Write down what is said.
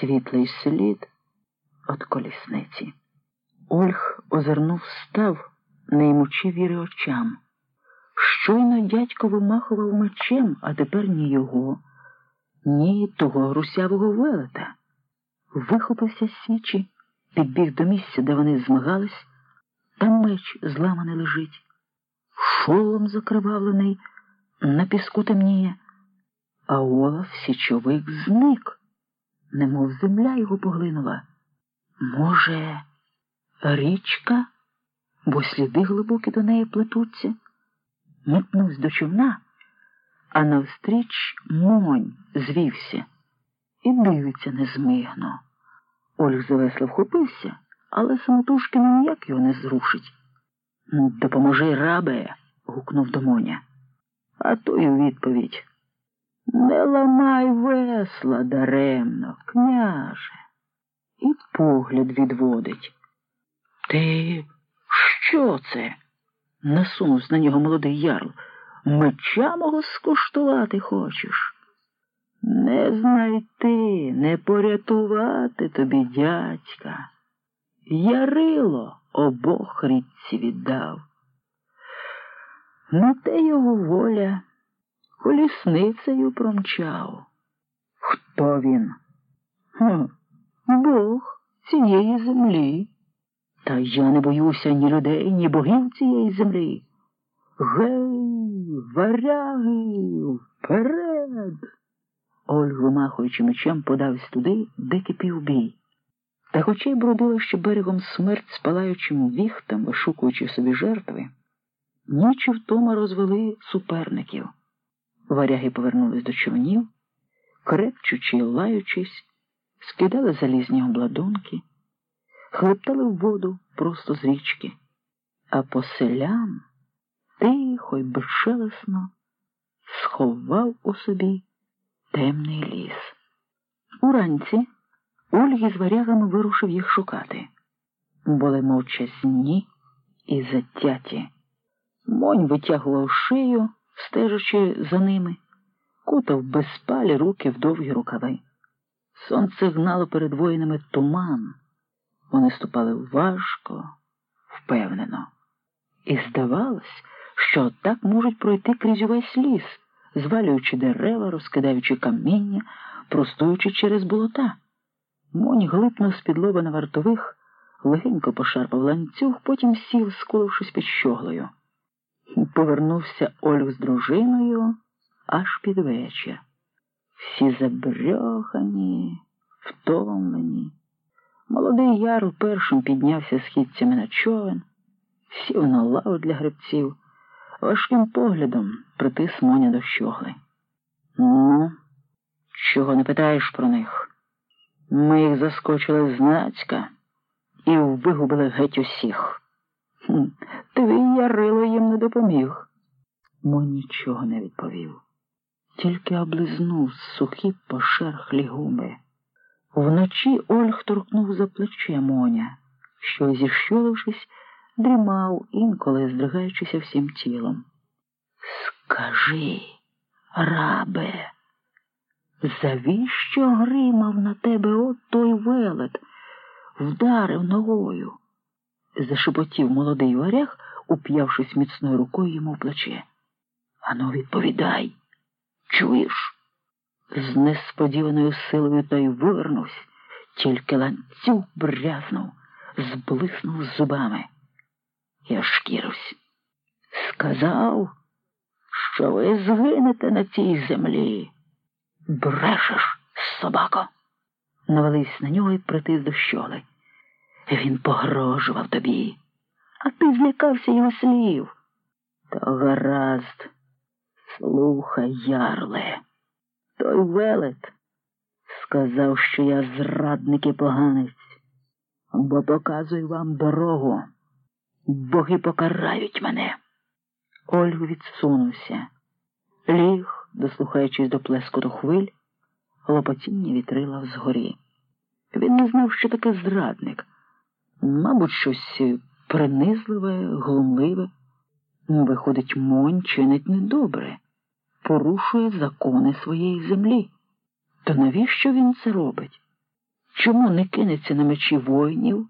світлий слід від колісниці. Ольг озирнув став, не ймучи віри очам. Щойно дядько вимахував мечем, а тепер ні його, ні того русявого велета. Вихопився з січі, підбіг до місця, де вони змагались, там меч зламаний лежить, шолом закривавлений, на піску темніє, а Олаф січовик зник, немов земля його поглинула. Може, річка, бо сліди глибокі до неї плетуться, метнувсь до човна, а навстріч монь звівся і дивиться незмигно. Ольг завесло вхопився, але самотужки ніяк його не зрушить. Допоможи, рабе, гукнув до Моня. А той у відповідь. Не ламай весла даремно, княже, і погляд відводить. Ти що це? насунувся на нього молодий ярл. Меча мого скуштувати хочеш? Не знайти, не порятувати тобі, дядька. Ярило обох рідці віддав. На те його воля колісницею промчав. Хто він? Хм, Бог цієї землі. Та я не боюся ні людей, ні богів цієї землі. Гей, варяги, вперед. Ольг, вимахуючи мечем, подався туди, де кипів бій. Та хоча й бродила ще берегом смерть спалаючим віхтам, вишукуючи собі жертви, ніч втома розвели суперників. Варяги повернулись до човнів, крепчучи й лаючись, скидали залізні обладунки, хлептали в воду просто з річки, а по селям тихо й безшелесно сховав у собі темний ліс. Уранці Ольги з варягами вирушив їх шукати. Були мовчазні і затяті. Монь витягував шию, стежачи за ними, кутав безпалі руки в довгі рукави. Сонце гнало перед воїнами туман. Вони ступали важко, впевнено. І здавалось, що так можуть пройти крізь увесь ліс, звалюючи дерева, розкидаючи каміння, простуючи через болота. Монь глипнув з підлоба на вартових, легенько пошарпав ланцюг, потім сів, скулившись під щоглою. Повернувся Ольг з дружиною аж під вечір. Всі забрьохані, втомлені. Молодий ярл першим піднявся східцями на човен, сів на лаву для гребців, важким поглядом притис Моня до щогли. Ну, чого не питаєш про них? Ми їх заскочили знацька і вигубили геть усіх. Твій ярило їм не допоміг. Мо нічого не відповів, тільки облизнув сухі пошерхлі губи. Вночі Ольг торкнув за плече Моня, що, зіщолившись, дрімав, інколи здригаючися всім тілом. Скажи, рабе, завіщо гримав на тебе от той велет, вдарив ногою? Зашепотів молодий варяг, уп'явшись міцною рукою йому в плече. Ану, відповідай, чуєш? З несподіваною силою той вивернувся, тільки ланцюг брязнув, зблиснув зубами. Я шкірився. Сказав, що ви згинете на цій землі. Брешеш, собако. Навалився на нього і притис до щоли. Він погрожував тобі, а ти злякався його слів. То гаразд, слухай, ярле. Той велет сказав, що я зрадник і поганець, бо показую вам дорогу. Боги покарають мене. Ольгу відсунувся, ліг, дослухаючись до плескоту хвиль, лопотіння вітрила взгорі. Він не знав, що таке зрадник. Мабуть, щось принизливе, глумливе. Виходить, Монь чинить недобре, порушує закони своєї землі. То навіщо він це робить? Чому не кинеться на мечі воїнів?